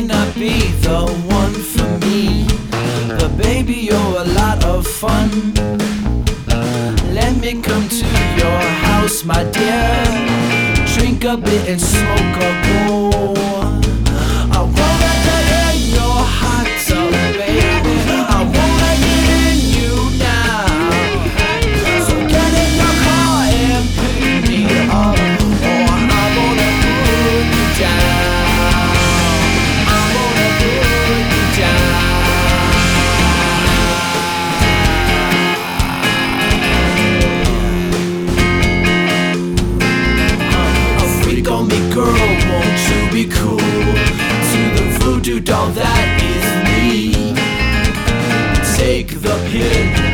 may not be the one for me, but baby, you're a lot of fun. Let me come to your house, my dear. Drink a bit and smoke a bowl. do, don't, that is me. Take the pin.